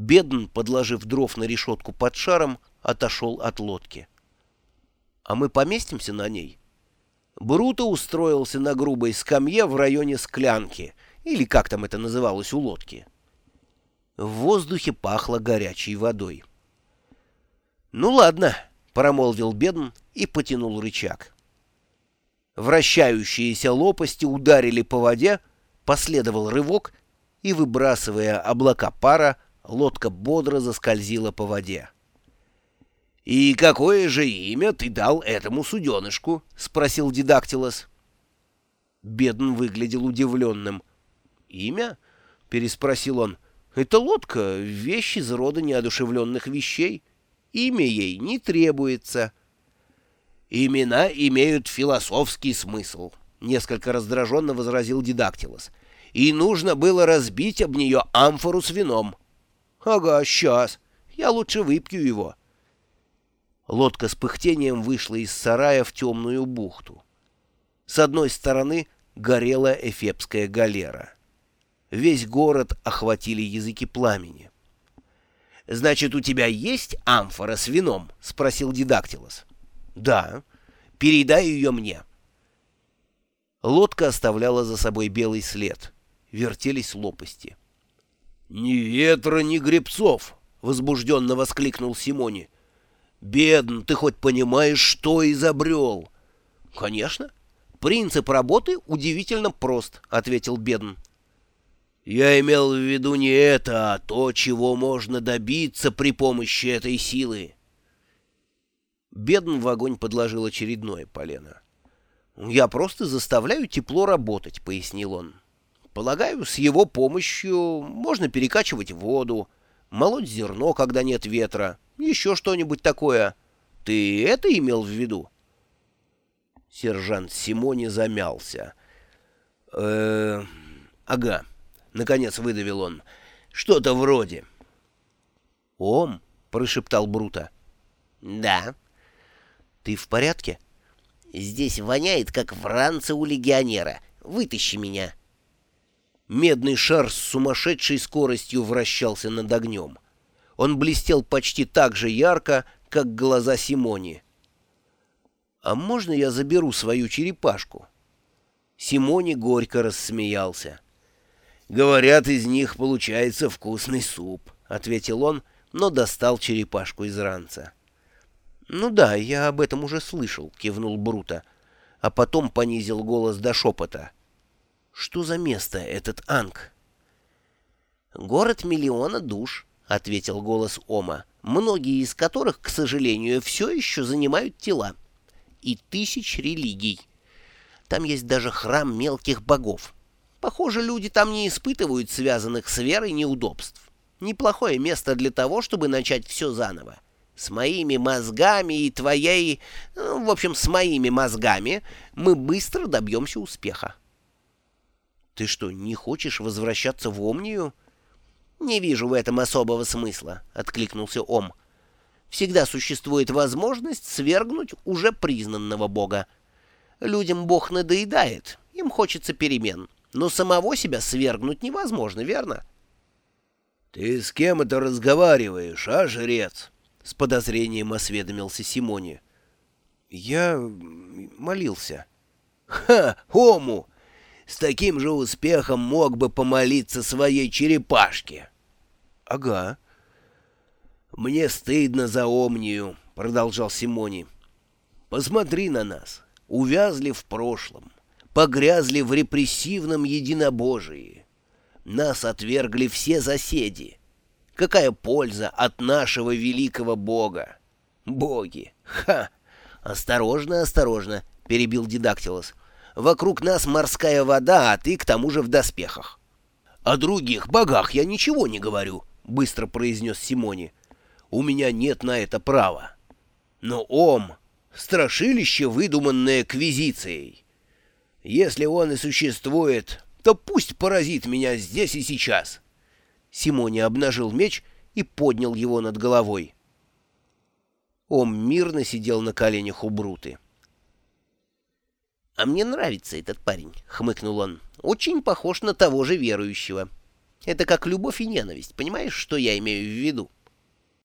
Бедн, подложив дров на решетку под шаром, отошел от лодки. «А мы поместимся на ней?» Бруто устроился на грубой скамье в районе склянки, или как там это называлось у лодки. В воздухе пахло горячей водой. «Ну ладно», — промолвил Бедн и потянул рычаг. Вращающиеся лопасти ударили по воде, последовал рывок, и, выбрасывая облака пара, лодка бодро заскользила по воде. «И какое же имя ты дал этому суденышку?» — спросил Дидактилос. Бедн выглядел удивленным. «Имя?» — переспросил он. «Это лодка, вещь из рода неодушевленных вещей. Имя ей не требуется». «Имена имеют философский смысл», — несколько раздраженно возразил Дидактилос. «И нужно было разбить об нее амфору с вином». «Ага, сейчас. Я лучше выпью его». Лодка с пыхтением вышла из сарая в темную бухту. С одной стороны горела эфепская галера. Весь город охватили языки пламени. «Значит, у тебя есть амфора с вином?» — спросил Дидактилос. «Да. Передай ее мне». Лодка оставляла за собой белый след. Вертелись лопасти. «Ни ветра, ни гребцов!» — возбужденно воскликнул Симони. «Бедн, ты хоть понимаешь, что изобрел?» «Конечно. Принцип работы удивительно прост», — ответил Бедн. «Я имел в виду не это, а то, чего можно добиться при помощи этой силы». Бедн в огонь подложил очередное полено. «Я просто заставляю тепло работать», — пояснил он. «Полагаю, с его помощью можно перекачивать воду, молоть зерно, когда нет ветра, еще что-нибудь такое. Ты это имел в виду?» Сержант Симони замялся. э ага», — наконец выдавил он. «Что-то вроде». «Ом», — прошептал Брута. «Да». «Ты в порядке?» «Здесь воняет, как в ранце у легионера. Вытащи меня». Медный шар с сумасшедшей скоростью вращался над огнем. Он блестел почти так же ярко, как глаза Симони. «А можно я заберу свою черепашку?» Симони горько рассмеялся. «Говорят, из них получается вкусный суп», — ответил он, но достал черепашку из ранца. «Ну да, я об этом уже слышал», — кивнул Брута, а потом понизил голос до шепота. «Что за место этот Анг?» «Город миллиона душ», — ответил голос Ома, «многие из которых, к сожалению, все еще занимают тела. И тысяч религий. Там есть даже храм мелких богов. Похоже, люди там не испытывают связанных с верой неудобств. Неплохое место для того, чтобы начать все заново с моими мозгами и твоей... Ну, в общем, с моими мозгами мы быстро добьемся успеха. Ты что, не хочешь возвращаться в Омнию? Не вижу в этом особого смысла, — откликнулся Ом. Всегда существует возможность свергнуть уже признанного бога. Людям бог надоедает, им хочется перемен, но самого себя свергнуть невозможно, верно? — Ты с кем это разговариваешь, а, жрец? — с подозрением осведомился Симоне. «Я молился». «Ха! Ому! С таким же успехом мог бы помолиться своей черепашке». «Ага». «Мне стыдно за Омнию», — продолжал Симони. «Посмотри на нас. Увязли в прошлом, погрязли в репрессивном единобожии. Нас отвергли все соседи». Какая польза от нашего великого бога? Боги! Ха! Осторожно, осторожно, перебил Дидактилос. Вокруг нас морская вода, а ты к тому же в доспехах. О других богах я ничего не говорю, быстро произнес Симони. У меня нет на это права. Но Ом — страшилище, выдуманное Квизицией. Если он и существует, то пусть поразит меня здесь и сейчас. Симони обнажил меч и поднял его над головой. Ом мирно сидел на коленях у Бруты. «А мне нравится этот парень», — хмыкнул он. «Очень похож на того же верующего». Это как любовь и ненависть, понимаешь, что я имею в виду?